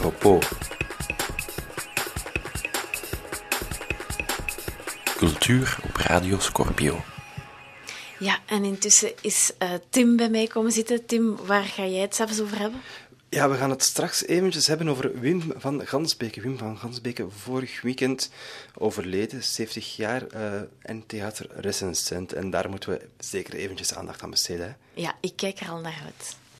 Apropos. Cultuur op Radio Scorpio. Ja, en intussen is uh, Tim bij mij komen zitten. Tim, waar ga jij het zelfs over hebben? Ja, we gaan het straks eventjes hebben over Wim van Gansbeke. Wim van Gansbeke, vorig weekend overleden, 70 jaar, uh, en theaterrecensent. En daar moeten we zeker eventjes aandacht aan besteden. Hè? Ja, ik kijk er al naar uit.